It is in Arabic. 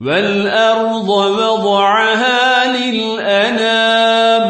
والأرض وضعها للأنام